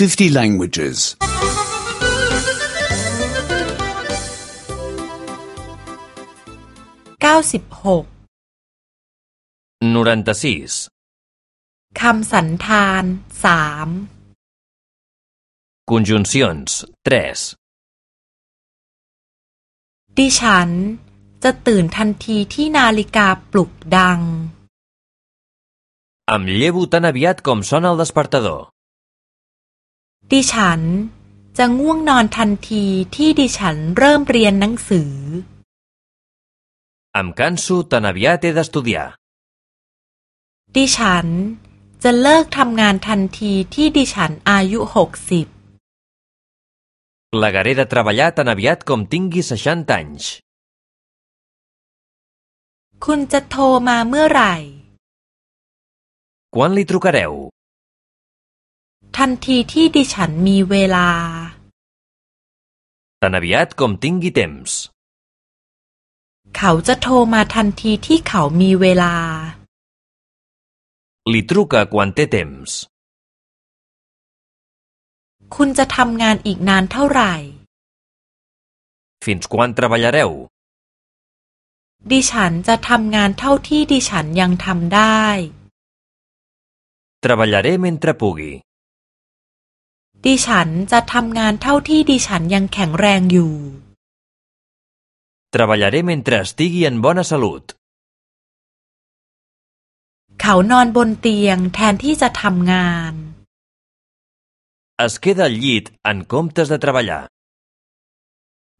50 languages. 96 96. คำสันธานสาม Conjuncions 3. ดิฉันจะตื่นทันทีที่นาฬิกาปลุกดัง Em llevo tan aviat com sona el despertador. ดิฉันจะง่วงนอนทันทีที่ดิฉันเริ่มเรียนหนังสือ Em canso tan aviat he d'estudiar. ดิฉันจะเลิกทำงานทันทีที่ดิฉันอายุหกสิบ Plegaré de treballar tan aviat com tingui 60 anys. คุณจะโทรมาเมื่อไหร่ Quan li trucareu? ทันทีที่ดิฉันมีเวลา Tan aviat com tingui temps. เขาจะโทรมาทันทีที่เขามีเวลา Li truca quan té temps. คุณจะทำงานอีกนานเท่าไหร่ Fins quan treballareu? ดิฉันจะทำงานเท่าที่ดิฉันยังทำได้ Treballaré mentre pugui. ดิฉันจะทำงานเท่าที่ดิฉันยังแข็งแรงอยู่ Treballaré mentre estigui en bona salut. เขานอนบนเตียงแทนที่จะทำงาน Es queda al llit en comptes de treballar.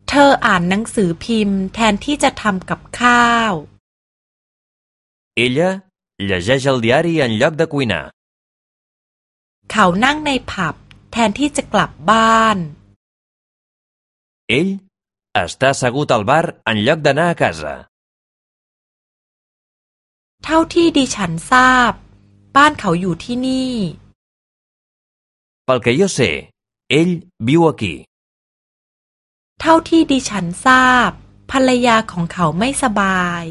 เธออ่านหนังสือพิมพ์แทนที่จะทำกับข้าว Ella llegeix el diari en lloc de cuinar. เขานั่งในผับ แทนที่จะกลับบ้าน Ell està assegut al bar en lloc d'anar a casa. เท่าที่ดิฉันทราบ บ้านเขาอยู่ที่นี่ Pel que jo sé, ell viu aquí. เท่าที่ดิฉันทราบ ภรรยาของเขาไม่สบาย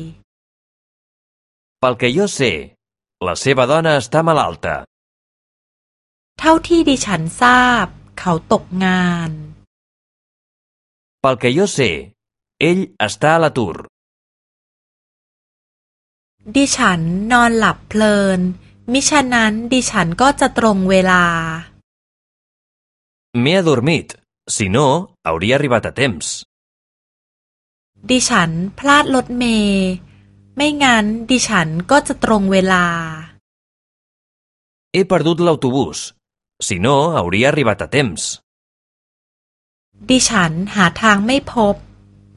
Pel que jo sé, la seva dona està malalta. เท่าที่ดิฉันทราบ เขาตกงาน Pel que jo sé, ell està a l'atur. ดิฉันนอนหลับเพลิน มิฉะนั้นดิฉันก็จะตรงเวลา M'he adormit. Si no, hauria arribat a temps. ดิฉันพลาดรถเมย์ไม่งั้นดิฉันก็จะตรงเวลา He perdut l'autobús. Si no, hauria arribat a temps. ดิฉันหาทางไม่พบ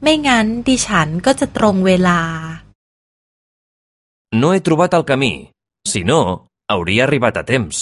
ไม่งั้นดิฉันก็จะตรงเวลา No he trobat el camí. Si no, hauria arribat a temps.